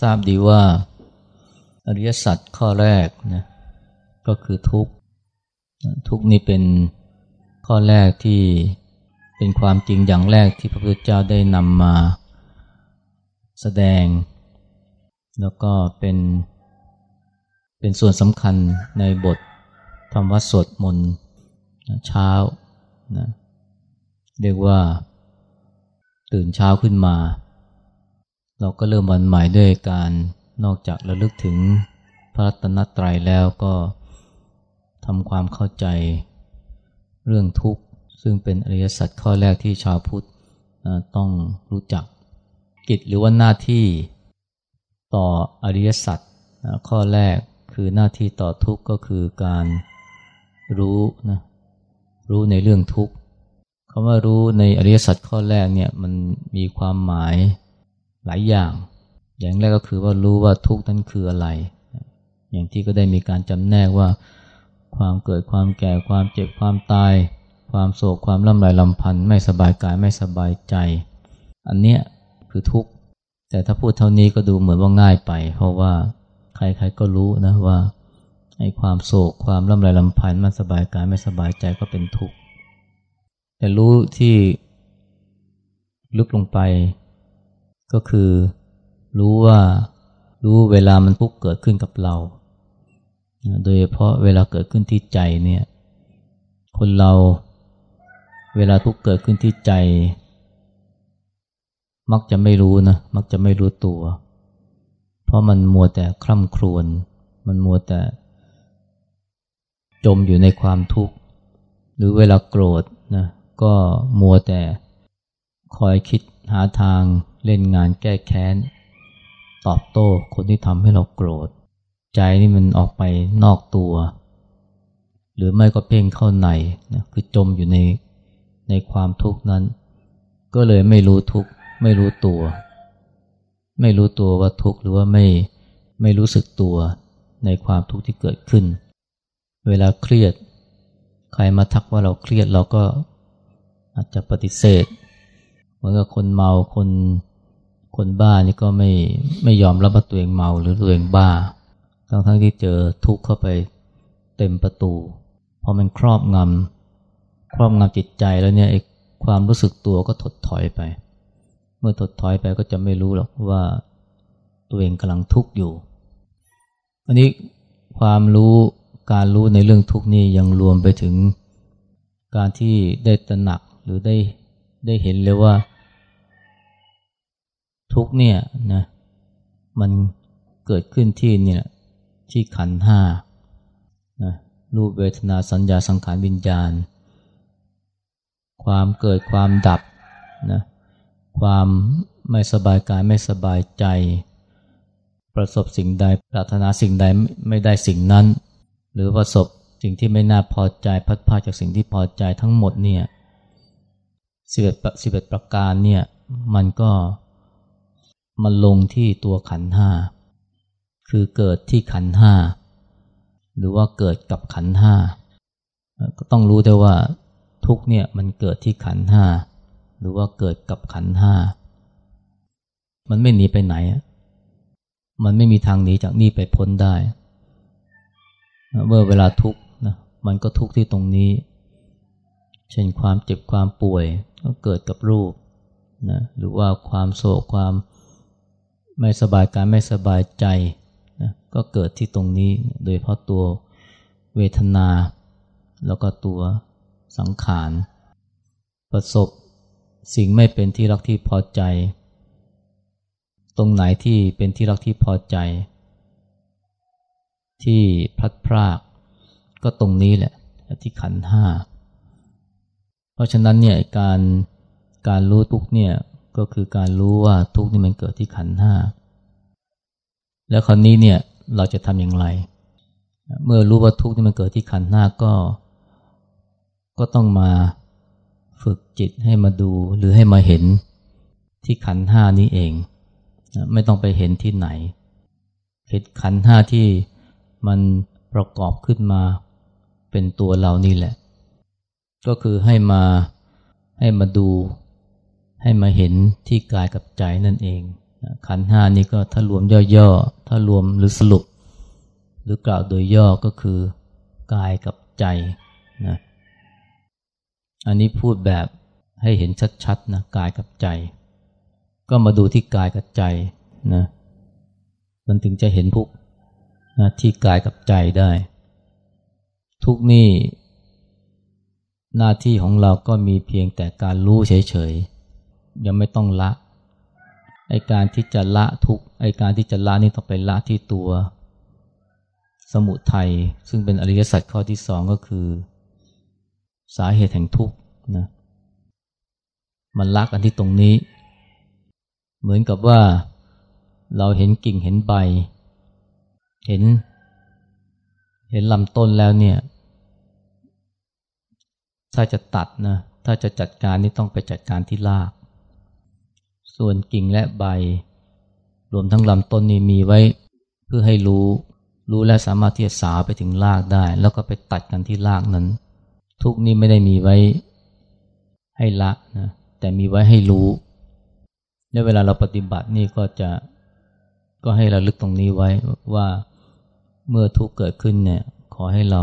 ทราบดีว่า อริยสัจข้อแรกนะก็คือทุกข์ทุกข์นี่เป็นข้อแรกที่เป็นความจริงอย่างแรกที่พระพุทธเจ้าได้นำมาแสดง แล้วก็เป็นเป็นส่วนสำคัญในบทธรรมวัสดมนเช้านะเรียกว่าตื่นเช้าขึ้นมา เราก็เริ่มวันใหม่ด้วยการนอกจากระลึกถึงพระตนตรัยแล้วก็ทำความเข้าใจเรื่องทุกข์ ซึ่งเป็นอริยสัจข้อแรกที่ชาวพุทธต้องรู้จักกิจหรือว่าหน้าที่ต่ออริยสัจข้อแรกคือหน้าที่ต่อทุกข์ก็คือการรู้นะรู้ในเรื่องทุกข์คำว่ารู้ในอริยสัจข้อแรกเนี่ยมันมีความหมาย หลายอย่าง อย่างแรกก็คือว่ารู้ว่าทุกข์นั้นคืออะไร อย่างที่ก็ได้มีการจำแนกว่าความเกิดความแก่ความเจ็บความตาย ความโศกความล่ำไรลำพันธ์ไม่สบายกายไม่สบายใจ อันเนี้ยคือทุกข์ แต่ถ้าพูดเท่านี้ก็ดูเหมือนว่าง่ายไป เพราะว่าใครๆก็รู้นะว่าไอ้ความโศกความล่ำไรลำพันธ์ไม่สบายกายไม่สบายใจก็เป็นทุกข์แต่รู้ที่ลึกลงไป ก็คือรู้ว่ารู้เวลามันปุ๊บเกิดขึ้นกับเรา โดยเฉพาะเวลาเกิดขึ้นที่ใจเนี่ย คนเราเวลาทุกเกิดขึ้นที่ใจ มักจะไม่รู้นะ มักจะไม่รู้ตัว เพราะมันมัวแต่คร่ำครวญ มันมัวแต่ จมอยู่ในความทุกข์ หรือเวลาโกรธนะ ก็มัวแต่คอยคิดหาทาง เล่นงานแก้แค้น ตอบโต้คนที่ทำให้เราโกรธ ใจนี่มันออกไปนอกตัว หรือไม่ก็เพ่งเข้าในนะคือจมอยู่ในในความทุกข์นั้น ก็เลยไม่รู้ทุกข์ไม่รู้ตัว ไม่รู้ตัวว่าทุกข์หรือว่าไม่ไม่รู้สึกตัวในความทุกข์ที่เกิดขึ้น เวลาเครียด ใครมาทักว่าเราเครียดเราก็อาจจะปฏิเสธเหมือนกับคนเมาคน คนบ้านี่ก็ไม่ไม่ยอมรับว่าตัวเองเมาหรือตัวเองบ้า ทั้งทั้งที่เจอทุกข์เข้าไปเต็มประตู พอมันครอบงำครอบงำจิตใจแล้วเนี่ยความรู้สึกตัวก็ถดถอยไป เมื่อถดถอยไปก็จะไม่รู้หรอกว่าตัวเองกำลังทุกข์อยู่ อันนี้ความรู้การรู้ในเรื่องทุกข์นี่ยังรวมไปถึงการที่ได้ตระหนักหรือได้ได้เห็นเลยว่า ทุกเนี่ยนะมันเกิดขึ้นที่เนี่ยที่ขันห้านะรูปเวทนาสัญญาสังขารวิญญาณ ความเกิดความดับนะความไม่สบายกายไม่สบายใจ ประสบสิ่งใดปรารถนาสิ่งใดไม่ได้สิ่งนั้น หรือประสบสิ่งที่ไม่น่าพอใจพัดพาจากสิ่งที่พอใจทั้งหมดเนี่ยสิบเอ็ดสิบเอ็ดประการเนี่ยมันก็ มันลงที่ตัวขันห้าคือเกิดที่ขันห้าหรือว่าเกิดกับขันห้าก็ต้องรู้ได้ว่าทุกเนี่ยมันเกิดที่ขันห้าหรือว่าเกิดกับขันห้ามันไม่หนีไปไหน มันไม่มีทางหนีจากนี่ไปพ้นได้เมื่อเวลาทุกนะมันก็ทุกที่ตรงนี้ เช่นความเจ็บความป่วยก็เกิดกับรูปนะหรือว่าความโศกความ ไม่สบายกายไม่สบายใจนะก็เกิดที่ตรงนี้โดยเพราะตัวเวทนา แล้วก็ตัวสังขาร ประสบสิ่งไม่เป็นที่รักที่พอใจ ตรงไหนที่เป็นที่รักที่พอใจ ที่พลัดพราก ก็ตรงนี้แหละที่ขันห้า เพราะฉะนั้นเนี่ยการการรู้ทุกเนี่ย ก็คือการรู้ว่าทุกข์นี่มันเกิดที่ขันห้าแล้วคราวนี้เนี่ยเราจะทำอย่างไร เมื่อรู้ว่าทุกข์ที่มันเกิดที่ขันห้าก็ ก็ต้องมาฝึกจิตให้มาดูหรือให้มาเห็นที่ขันห้านี้เอง ไม่ต้องไปเห็นที่ไหนเห็นขันห้าที่มันประกอบขึ้นมาเป็นตัวเรานี่แหละ ก็คือให้มาให้มาดู ให้มาเห็นที่กายกับใจนั่นเอง ขันห้านี่ก็ถ้ารวมย่อๆ ถ้ารวมหรือสรุป หรือกล่าวโดยย่อก็คือกายกับใจนะอันนี้พูดแบบให้เห็นชัดๆนะกายกับใจ ก็มาดูที่กายกับใจนะมันถึงจะเห็นทุกนะที่กายกับใจได้ ทุกนี่หน้าที่ของเราก็มีเพียงแต่การรู้เฉยๆ ยังไม่ต้องละไอการที่จะละทุกไอการที่จะละนี่ต้องไปละที่ตัว สมุทัยซึ่งเป็นอริยสัจข้อที่สองก็คือ สาเหตุแห่งทุกข์นะมันละกันที่ตรงนี้ เหมือนกับว่าเราเห็นกิ่งเห็นใบ เห็น เห็นลำต้นแล้วเนี่ย ถ้าจะตัดนะถ้าจะจัดการนี่ต้องไปจัดการที่ราก ส่วนกิ่งและใบ รวมทั้งลำต้นนี่มีไว้ เพื่อให้รู้ รู้และสามารถที่จะสาวไปถึงรากได้ แล้วก็ไปตัดกันที่รากนั้น ทุกนี้ไม่ได้มีไว้ให้ละนะแต่มีไว้ให้รู้ในเวลาเราปฏิบัตินี่ก็จะก็ให้เราลึกตรงนี้ไว้ว่าเมื่อทุกเกิดขึ้นเนี่ยขอให้เรา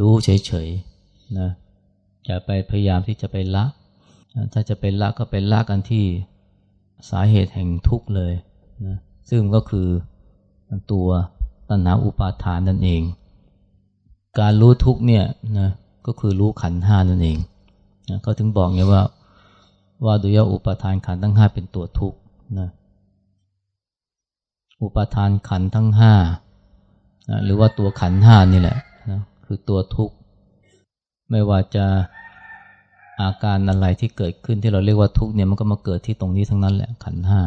รู้เฉยๆนะอย่าไปพยายามที่จะไปละ ถ้าจะไปละก็ไปละกันที่สาเหตุแห่งทุกข์เลยนะซึ่งก็คือตัวตัณหาอุปาทานนั่นเอง การรู้ทุกเนี่ยนะก็คือรู้ขันห้านั่นเองนะเขาถึงบอกไงว่าว่าดุยอุปาทานขันทั้งห้าเป็นตัวทุกข์นะอุปาทานขันทั้งห้านะหรือว่าตัวขันห้านี่แหละนะคือตัวทุกข์ ไม่ว่าจะ อาการอะไรที่เกิดขึ้นที่เราเรียกว่าทุกเนี่ยมันก็มาเกิดที่ตรงนี้ทั้งนั้นแหละขันห้า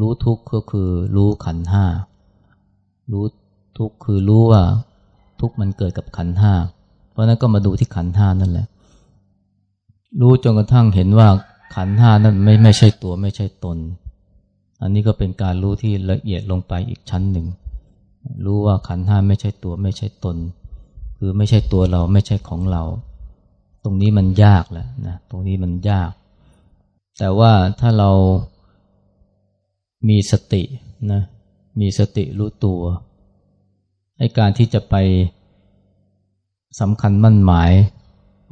รู้ทุกก็คือรู้ขันห้ารู้ทุกคือรู้ว่าทุกมันเกิดกับขันห้าเพราะนั้นก็มาดูที่ขันห้านั่นแหละ รู้จนกระทั่งเห็นว่าขันห้านั้นไม่ไม่ใช่ตัวไม่ใช่ตน อันนี้ก็เป็นการรู้ที่ละเอียดลงไปอีกชั้นหนึ่ง รู้ว่าขันห้าไม่ใช่ตัวไม่ใช่ตน คือไม่ใช่ตัวเราไม่ใช่ของเรา ตรงนี้มันยากแหละนะตรงนี้มันยาก แต่ว่าถ้าเรามีสตินะมีสติรู้ตัวให้การที่จะไปสำคัญมั่นหมาย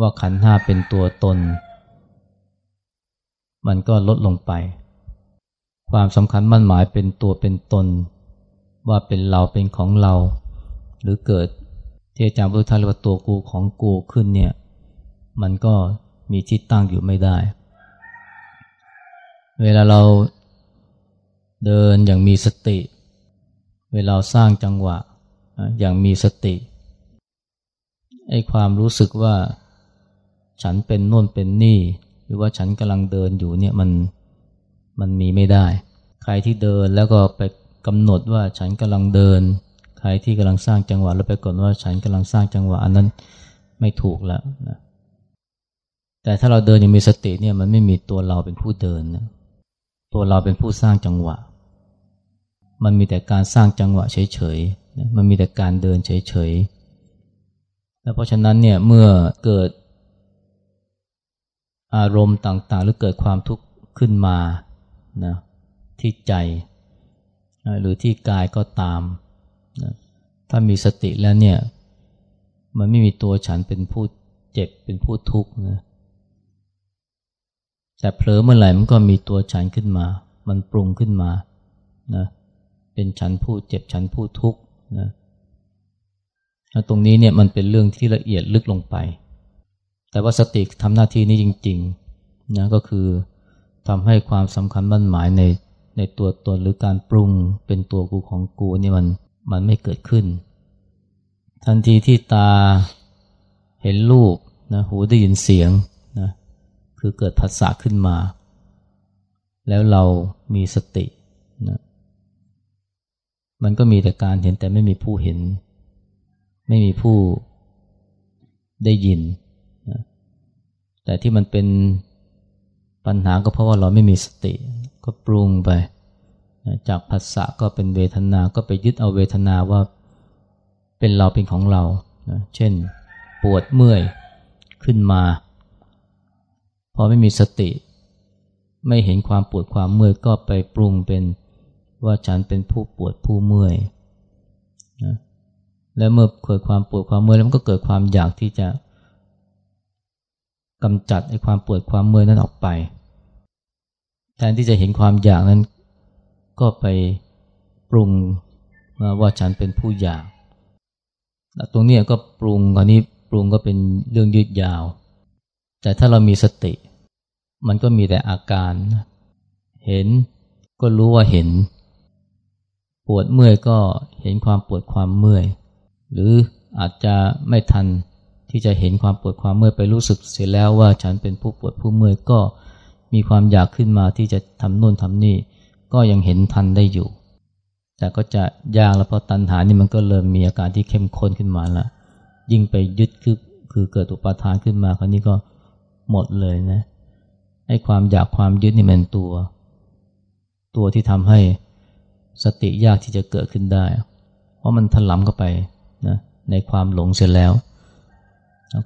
ว่าขันห้าเป็นตัวตน มันก็ลดลงไป ความสำคัญมั่นหมายเป็นตัวเป็นตน ว่าเป็นเราเป็นของเรา หรือเกิดที่อาจารย์พุทธทาเรียกว่าตัวกูของกูขึ้นเนี่ย มันก็มีที่ตั้งอยู่ไม่ได้ เวลาเราเดินอย่างมีสติ เวลาสร้างจังหวะอย่างมีสติไอ้ความรู้สึกว่าฉันเป็นโน่นเป็นนี่ หรือว่าฉันกำลังเดินอยู่เนี่ยมันมันมีไม่ได้ ใครที่เดินแล้วก็ไปกำหนดว่าฉันกำลังเดิน ใครที่กำลังสร้างจังหวะแล้วไปกดว่าฉันกำลังสร้างจังหวะอันนั้นไม่ถูกแล้วนะ แต่ถ้าเราเดินยังมีสติเนี่ยมันไม่มีตัวเราเป็นผู้เดินนะตัวเราเป็นผู้สร้างจังหวะ มันมีแต่การสร้างจังหวะเฉยๆมันมีแต่การเดินเฉยๆแล้วเพราะฉะนั้นเนี่ยเมื่อเกิดอารมณ์ต่างๆ หรือเกิดความทุกข์ขึ้นมานะที่ใจ หรือที่กายก็ตามนะถ้ามีสติแล้วเนี่ยมันไม่มีตัวฉันเป็นผู้เจ็บเป็นผู้ทุกข์นะ แต่เผลอเมื่อไหร่มันก็มีตัวฉันขึ้นมา มันปรุงขึ้นมานะเป็นฉันผู้เจ็บฉันผู้ทุกข์นะตรงนี้เนี่ยมันเป็นเรื่องที่ละเอียดลึกลงไป แต่ว่าสติทำหน้าที่นี้จริงๆนะก็คือทำให้ความสำคัญมั่นหมายในในตัวตนหรือการปรุงเป็นตัวกูของกูนี่มันมันไม่เกิดขึ้น ทันทีที่ตาเห็นรูปนะหูได้ยินเสียงนะ คือเกิดผัสสะขึ้นมา แล้วเรามีสตินะมันก็มีแต่การเห็นแต่ไม่มีผู้เห็น ไม่มีผู้ได้ยินนะแต่ที่มันเป็นปัญหาก็เพราะว่าเราไม่มีสติ ก็ปรุงไปจากภาษะก็เป็นเวทนา ก็ไปยึดเอาเวทนาว่าเป็นเราเป็นของเราเช่น ปวดเมื่อยขึ้นมา พอไม่มีสติ ไม่เห็นความปวดความเมื่อยก็ไปปรุงเป็นว่าฉันเป็นผู้ปวดผู้เมื่อยนะและเมื่อเกิดความปวดความเมื่อยแล้วมันก็เกิดความอยากที่จะกำจัดไอ้ความปวดความเมื่อยนั้นออกไป แทนที่จะเห็นความอยากนั้น ก็ไปปรุงว่าฉันเป็นผู้อยาก ตรงนี้ก็ปรุงอันนี้ปรุงก็เป็นเรื่องยืดยาว แต่ถ้าเรามีสติ มันก็มีแต่อาการ เห็นก็รู้ว่าเห็น ปวดเมื่อยก็เห็นความปวดความเมื่อย หรืออาจจะไม่ทันที่จะเห็นความปวดความเมื่อยไปรู้สึกเสียแล้วว่าฉันเป็นผู้ปวดผู้เมื่อยก็มีความอยากขึ้นมาที่จะทำโน่นทำนี่ ก็ยังเห็นทันได้อยู่ แต่ก็จะยากแล้วเพราะตัณหานี่มันก็เริ่มมีอาการที่เข้มข้นขึ้นมาล้วยิ่งไปยึดคือคือเกิดอุปาทานขึ้นมาคราวนี้ก็หมดเลยนะ ไอ้ความอยากความยึดนี่มันตัว ตัวที่ทำให้สติยากที่จะเกิดขึ้นได้ เพราะมันถลำเข้าไปนะในความหลงเสร็จแล้ว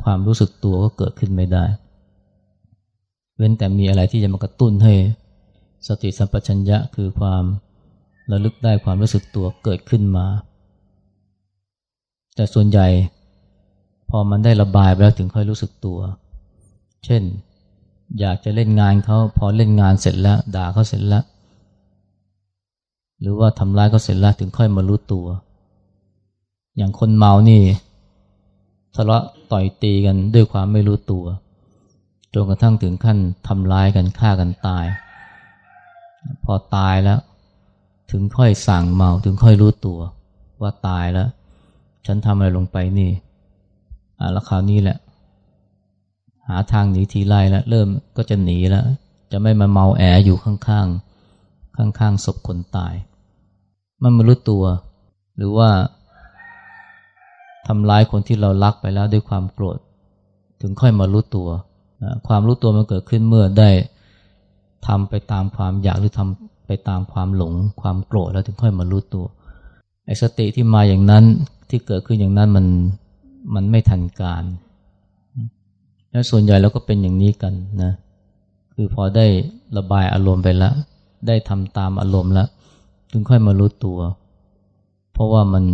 ความรู้สึกตัวก็เกิดขึ้นไม่ได้ เว้นแต่มีอะไรที่จะมากระตุ้นให้สติสัมปชัญญะคือความระลึกได้ความรู้สึกตัวเกิดขึ้นมา แต่ส่วนใหญ่พอมันได้ระบายไปแล้วถึงค่อยรู้สึกตัว เช่น อยากจะเล่นงานเขาพอเล่นงานเสร็จแล้ว ด่าเขาเสร็จแล้ว หรือว่าทำร้ายเขาเสร็จแล้วถึงค่อยมารู้ตัว อย่างคนเมานี่ทะเลาะต่อยตีกันด้วยความไม่รู้ตัวจนกระทั่งถึงขั้นทำร้ายกันฆ่ากันตาย พอตายแล้ว ถึงค่อยสั่งเมาถึงค่อยรู้ตัว ว่าตายแล้ว ฉันทำอะไรลงไปนี่อ่าแล้วคราวนี้แหละาทางหนีทีไรแล้วเริ่มก็จะหนีแล้ว จะไม่มาเมาแออยู่ข้างๆ ข้างๆศพคนตาย มันไม่รู้ตัว หรือว่าทำร้ายคนที่เรารักไปแล้วด้วยความโกรธ ถึงค่อยมารู้ตัว ความรู้ตัวมันเกิดขึ้นเมื่อได้ทำไปตามความอยากหรือทำไปตามความหลง ความโกรธแล้วถึงค่อยมารู้ตัวไอ้สติที่มาอย่างนั้นที่เกิดขึ้นอย่างนั้นมันมันไม่ทันการ และส่วนใหญ่เราก็เป็นอย่างนี้กันนะ คือพอได้ระบายอารมณ์ไปแล้ว ได้ทำตามอารมณ์แล้วถึงค่อยมารู้ตัว เพราะว่ามัน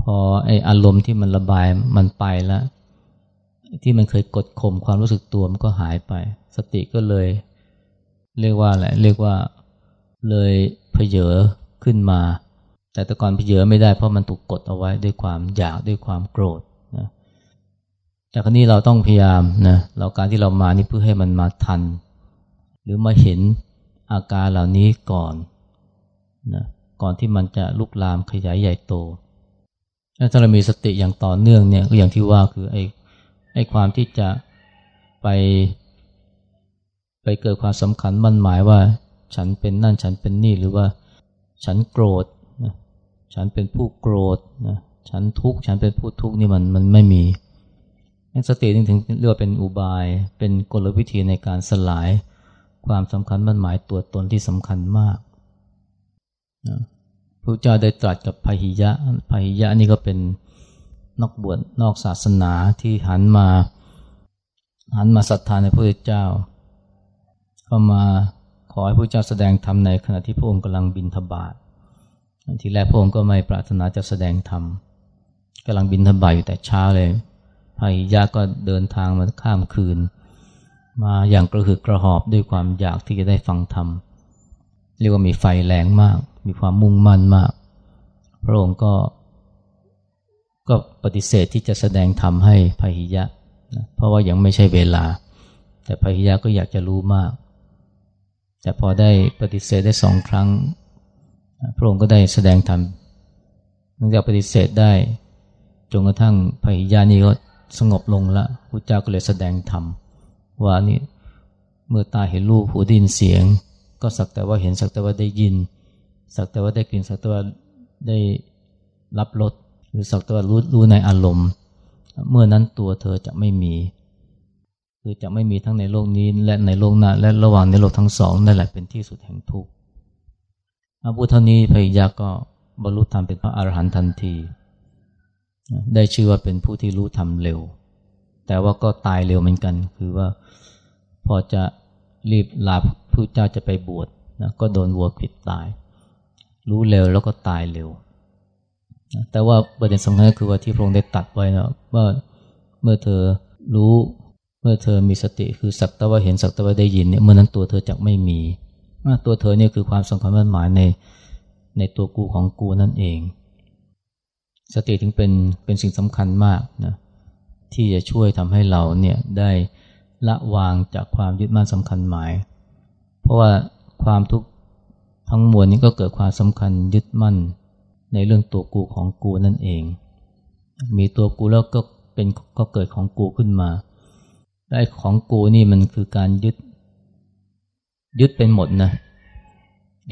พอไออารมณ์ที่มันระบายมันไปแล้ว ที่มันเคยกดข่มความรู้สึกตัวมันก็หายไป สติก็เลย เรียกว่าอะไรเรียกว่าเลยเพเยอขึ้นมา แต่แต่ก่อนไปเยอะไม่ได้เพราะมันถูกกดเอาไว้ด้วยความอยากด้วยความโกรธ แต่ครั้นี้เราต้องพยายามนะเราการที่เรามานี่เพื่อให้มันมาทัน หรือมาเห็นอาการเหล่านี้ก่อนนะก่อนที่มันจะลุกลามขยายใหญ่โตถ้าเรามีสติอย่างต่อเนื่องเนี่ยก็อย่างที่ว่าคือไอ้ไอ้ความที่จะไป ไปเกิดความสำคัญมั่นหมายว่า ฉันเป็นนั่นฉันเป็นนี่หรือว่าฉันโกรธนะฉันเป็นผู้โกรธนะฉันทุกข์ฉันเป็นผู้ทุกข์นี่มันมันไม่มี สติถึงเรียกว่าเป็นอุบาย เป็นกลวิธีในการสลายความสำคัญมันหมายตัวตนที่สำคัญมากนะพระเจ้าได้ตรัสกับพหิยะพหิยะนี่ก็เป็นนอกบวชนอกศาสนาที่หันมาหันมาศรัทธาในพระเจ้า ก็มาขอให้พระเจ้าแสดงธรรมในขณะที่พระองค์กำลังบินทบาททีแรกพระองค์ก็ไม่ปรารถนาจะแสดงธรรมกำลังบินทบาทอยู่แต่เช้าเลย พายยะก็เดินทางมาข้ามคืน มาอย่างกระหืดกระหอบด้วยความอยากที่จะได้ฟังธรรมเรียกว่ามีไฟแรงมาก มีความมุ่งมั่นมาก พระองค์ก็ ก็ปฏิเสธที่จะแสดงธรรมให้พาหิยะนะเพราะว่ายังไม่ใช่เวลา แต่พาหิยะก็อยากจะรู้มาก แต่พอได้ปฏิเสธได้สองครั้ง พระองค์ก็ได้แสดงธรรมหลังจากปฏิเสธได้จนกระทั่งพหิยานี้ก็ สงบลงละพระเจ้าก็เลยแสดงธรรมว่านี่เมื่อตาเห็นรูปหูได้ยินเสียง ก็สักแต่ว่าเห็นสักแต่ว่าได้ยิน สักแต่ว่าได้กลิ่นสักแต่ว่าได้รับรสหรือสักแต่ว่ารู้รู้ในอารมณ์ เมื่อนั้นตัวเธอจะไม่มี คือจะไม่มีทั้งในโลกนี้และในโลกหน้าและระหว่างในโลกทั้งสองนั่นแหละเป็นที่สุดแห่งทุกข์พูดเท่านี้พระยาก็บรรลุธรรมเป็นพระอรหันต์ทันที ได้ชื่อว่าเป็นผู้ที่รู้ธรรมเร็ว แต่ว่าก็ตายเร็วเหมือนกัน คือว่าพอจะรีบลาพระเจ้าจะไปบวชนะก็โดนวัวขิดตาย รู้เร็วแล้วก็ตายเร็ว แต่ว่าประเด็นสำคัญคือว่าที่พระองค์ได้ตัดไว้นะว่าเมื่อเธอรู้เมื่อเธอมีสติคือสักตะว่าเห็นสักตะว่าได้ยินเนี่ยเมื่อนั้นตัวเธอจะไม่มีตัวเธอเนี่ยคือความสำคัญมั่นหมายในในตัวกูของกูนั่นเอง สติถึงเป็นเป็นสิ่งสำคัญมากนะที่จะช่วยทำให้เราเนี่ยได้ละวางจากความยึดมั่นสำคัญหมาย เพราะว่าความทุกข์ทั้งมวลนี้ก็เกิดความสำคัญยึดมั่น ในเรื่องตัวกูของกูนั่นเอง มีตัวกูแล้วก็เป็นก็เกิดของกูขึ้นมา ได้ของกูนี่มันคือการยึด ยึดเป็นหมดนะ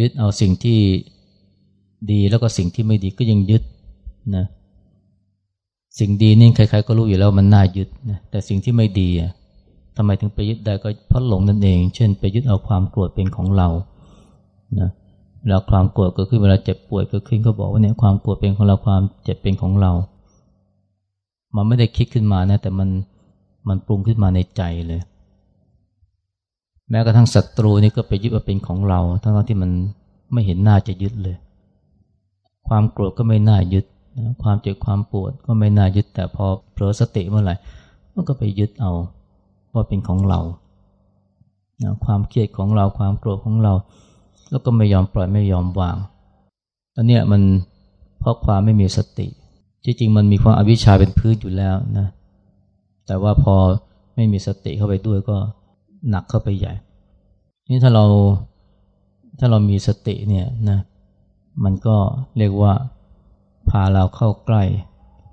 ยึดเอาสิ่งที่ดีแล้วก็สิ่งที่ไม่ดีก็ยังยึด นะสิ่งดีนี่ใครๆก็รู้อยู่แล้วมันน่ายึดนะแต่สิ่งที่ไม่ดีอะทำไมถึงไปยึดได้ก็เพราะหลงนั่นเอง เช่น ไปยึดเอาความโกรธเป็นของเรานะแล้วความโกรธกิดขึ้นเวลาเจ็บป่วยกิดขึ้นก็บอกว่าเนี่ยความโกรธเป็นของเราความเจ็บเป็นของเรา มันไม่ได้คิดขึ้นมานะแต่มันมันปรุงขึ้นมาในใจเลย แม้กระทั่งศัตรูนี่ก็ไปยึดว่าเป็นของเรา ทั้งที่มันไม่เห็นหน้าจะยึดเลย ความโกรธก็ไม่น่ายึด ความเจ็บความปวดก็ไม่น่ายึดแต่พอเผลอสติเมื่อไหร่มันก็ไปยึดเอาว่าเป็นของเราความเครียดของเราความโกรธของเรา แล้วก็ไม่ยอมปล่อยไม่ยอมวางอันเนี้ยมันเพราะความไม่มีสติ จริงๆมันมีความอวิชชาเป็นพื้นอยู่แล้วนะแต่ว่าพอไม่มีสติเข้าไปด้วยก็หนักเข้าไปใหญ่ นี่ถ้าเราถ้าเรามีสติเนี่ยนะมันก็เรียกว่าาเราเข้าใกล้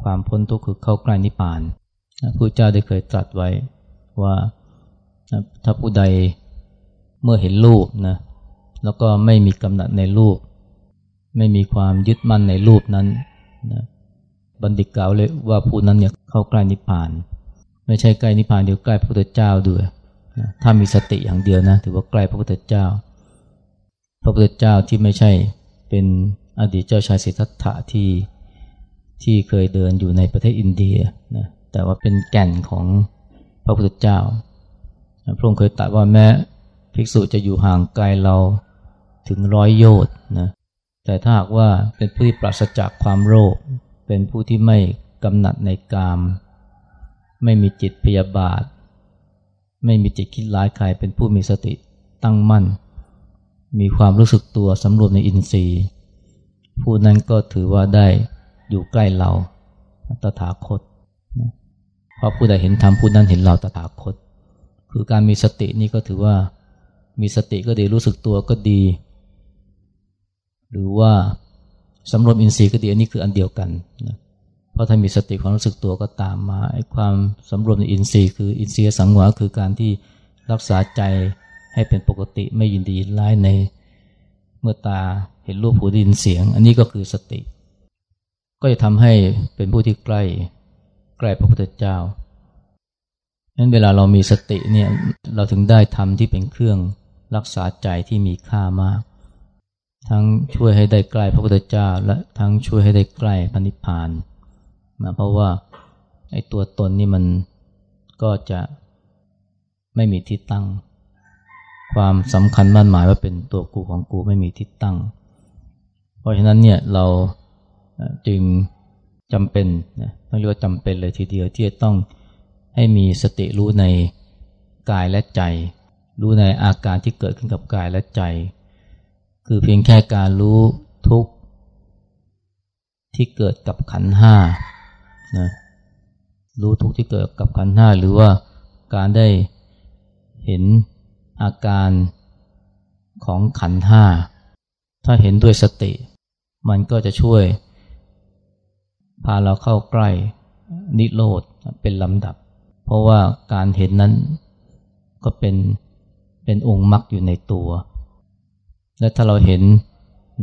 ความพ้นทุกข์คือเข้าใกล้นิพพานพระพุทธเจ้าได้เคยตรัสไว้ว่าถ้าผู้ใดเมื่อเห็นรูปนะแล้วก็ไม่มีกำหนัดในรูป ไม่มีความยึดมั่นในรูปนั้นนะบัณฑิตกล่าวเลยว่าผู้นั้นเนี่ยเข้าใกล้นิพพาน ไม่ใช่ใกล้นิพพานเดียวใกล้พระพุทธเจ้าด้วยนะถ้ามีสติอย่างเดียวนะถือว่าใกล้พระพุทธเจ้า พระพุทธเจ้าที่ไม่ใช่เป็น อดีตเจ้าชายสิทธัตถะที่ที่เคยเดินอยู่ในประเทศอินเดียนะแต่ว่าเป็นแก่นของพระพุทธเจ้า พระองค์เคยตรัสว่าแม้ภิกษุจะอยู่ห่างไกลเราถึงร้อยโยชน์นะแต่ถ้าหากว่าเป็นผู้ที่ปราศจากความโรค เป็นผู้ที่ไม่กำหนัดในกาม ไม่มีจิตพยาบาท ไม่มีจิตคิดร้ายใครเป็นผู้มีสติตั้งมั่น มีความรู้สึกตัวสำรวมในอินทรีย์ ผู้นั้นก็ถือว่าได้อยู่ใกล้เราตถาคตเพราะผู้ใดเห็นธรรมผู้นั้นเห็นเราตถาคต คือการมีสตินี่ก็ถือว่ามีสติก็ดีรู้สึกตัวก็ดี หรือว่าสำรวมอินทรีย์ก็ดีอันนี้คืออันเดียวกันนะเพราะถ้ามีสติความรู้สึกตัวก็ตามมาไอ้ความสำรวมในอินทรีย์คืออินทรีย์สังวรคือการที่รักษาใจให้เป็นปกติไม่ยินดีร้ายในเมื่อตา เห็นรูปหูได้ยินเสียง อันนี้ก็คือสติ ก็จะทำให้เป็นผู้ที่ใกล้ใกล้พระพุทธเจ้านั้นเวลาเรามีสติเนี่ยเราถึงได้ทำที่เป็นเครื่องรักษาใจที่มีค่ามาก ทั้งช่วยให้ได้ใกล้พระพุทธเจ้า และทั้งช่วยให้ได้ใกล้พระนิพพานนะเพราะว่าไอ้ตัวตนนี่มันก็จะไม่มีที่ตั้ง ความสำคัญมั่นหมายว่าเป็นตัวกูของกูไม่มีที่ตั้ง เพราะฉะนั้นเนี่ยเราจึงจำเป็นนะต้องเรียกว่าจำเป็นเลยทีเดียวที่จะต้องให้มีสติรู้ในกายและใจ รู้ในอาการที่เกิดขึ้นกับกายและใจ คือเพียงแค่การรู้ทุกที่เกิดกับขันห้านะรู้ทุกที่เกิดกับขันห้าหรือว่าการได้เห็นอาการของขันห้าถ้าเห็นด้วยสติ มันก็จะช่วย พาเราเข้าใกล้นิโรธเป็นลำดับ เพราะว่าการเห็นนั้นก็เป็นเป็นองค์มรรคอยู่ในตัว และถ้าเราเห็น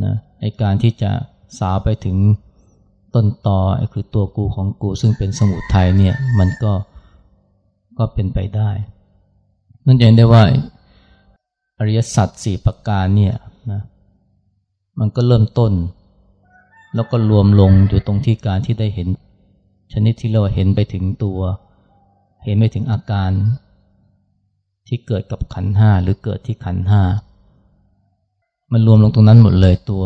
นะไอการที่จะสาวไปถึงต้นตอไอคือตัวกูของกูซึ่งเป็นสมุทัยเนี่ยมันก็ก็เป็นไปได้นั่นจะเองได้ว่าอริยสัจสี่ประการเนี่ยนะมันก็เริ่มต้น แล้วก็รวมลงอยู่ตรงที่การที่ได้เห็น ชนิดที่เราเห็นไปถึงตัว เห็นไปถึงอาการ ที่เกิดกับขันห้าหรือเกิดที่ขันห้ามันรวมลงตรงนั้นหมดเลยตัว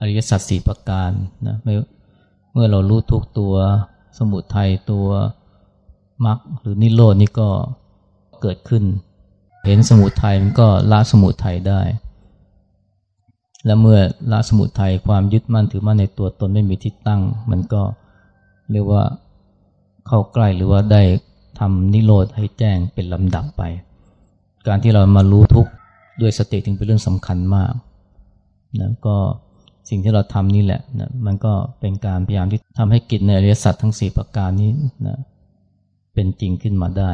อริยสัจสี่ประการนะเมื่อเรารู้ทุกตัวสมุทัยตัวมรรคหรือนิโรดนี่ก็เกิดขึ้น เห็นสมุทัยมันก็ละสมุทัยได้ และเมื่อละสมุทัยความยึดมั่นถือมั่นในตัวตนไม่มีที่ตั้ง มันก็เรียกว่าเข้าใกล้หรือว่าได้ทำนิโรธให้แจ้งเป็นลำดับไป การที่เรามารู้ทุกด้วยสติถึงเป็นเรื่องสำคัญมากนะก็สิ่งที่เราทำนี่แหละนะมันก็เป็นการพยายามที่ทำให้กิจในอริยสัจทั้งสี่ประการนี้นะเป็นจริงขึ้นมาได้